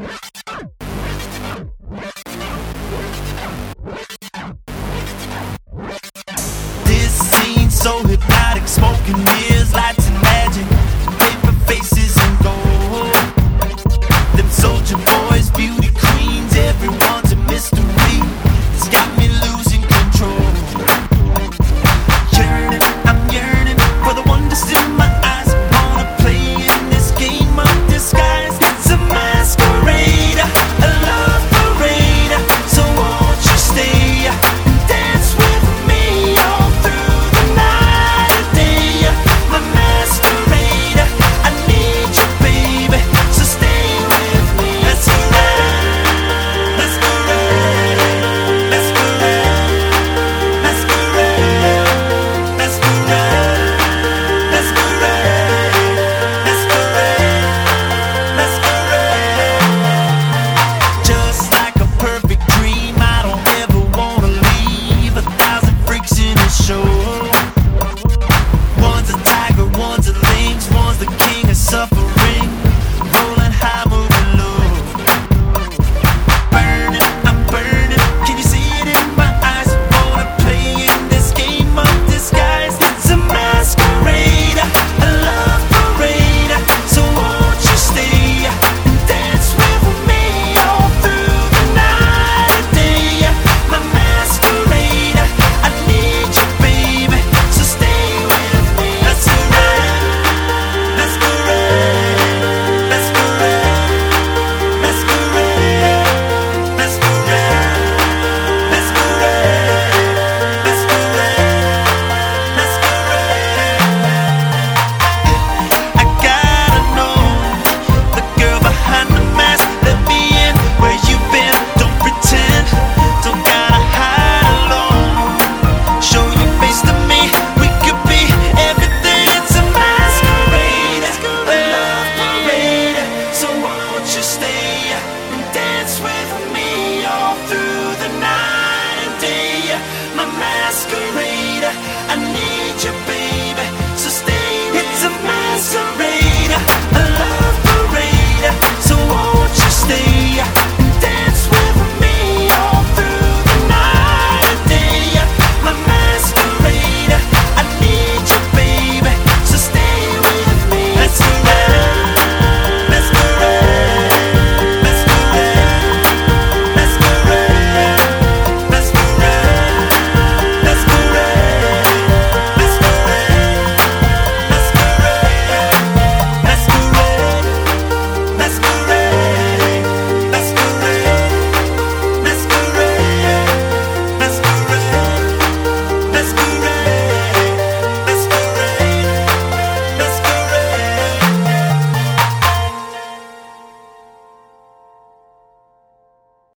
Bye.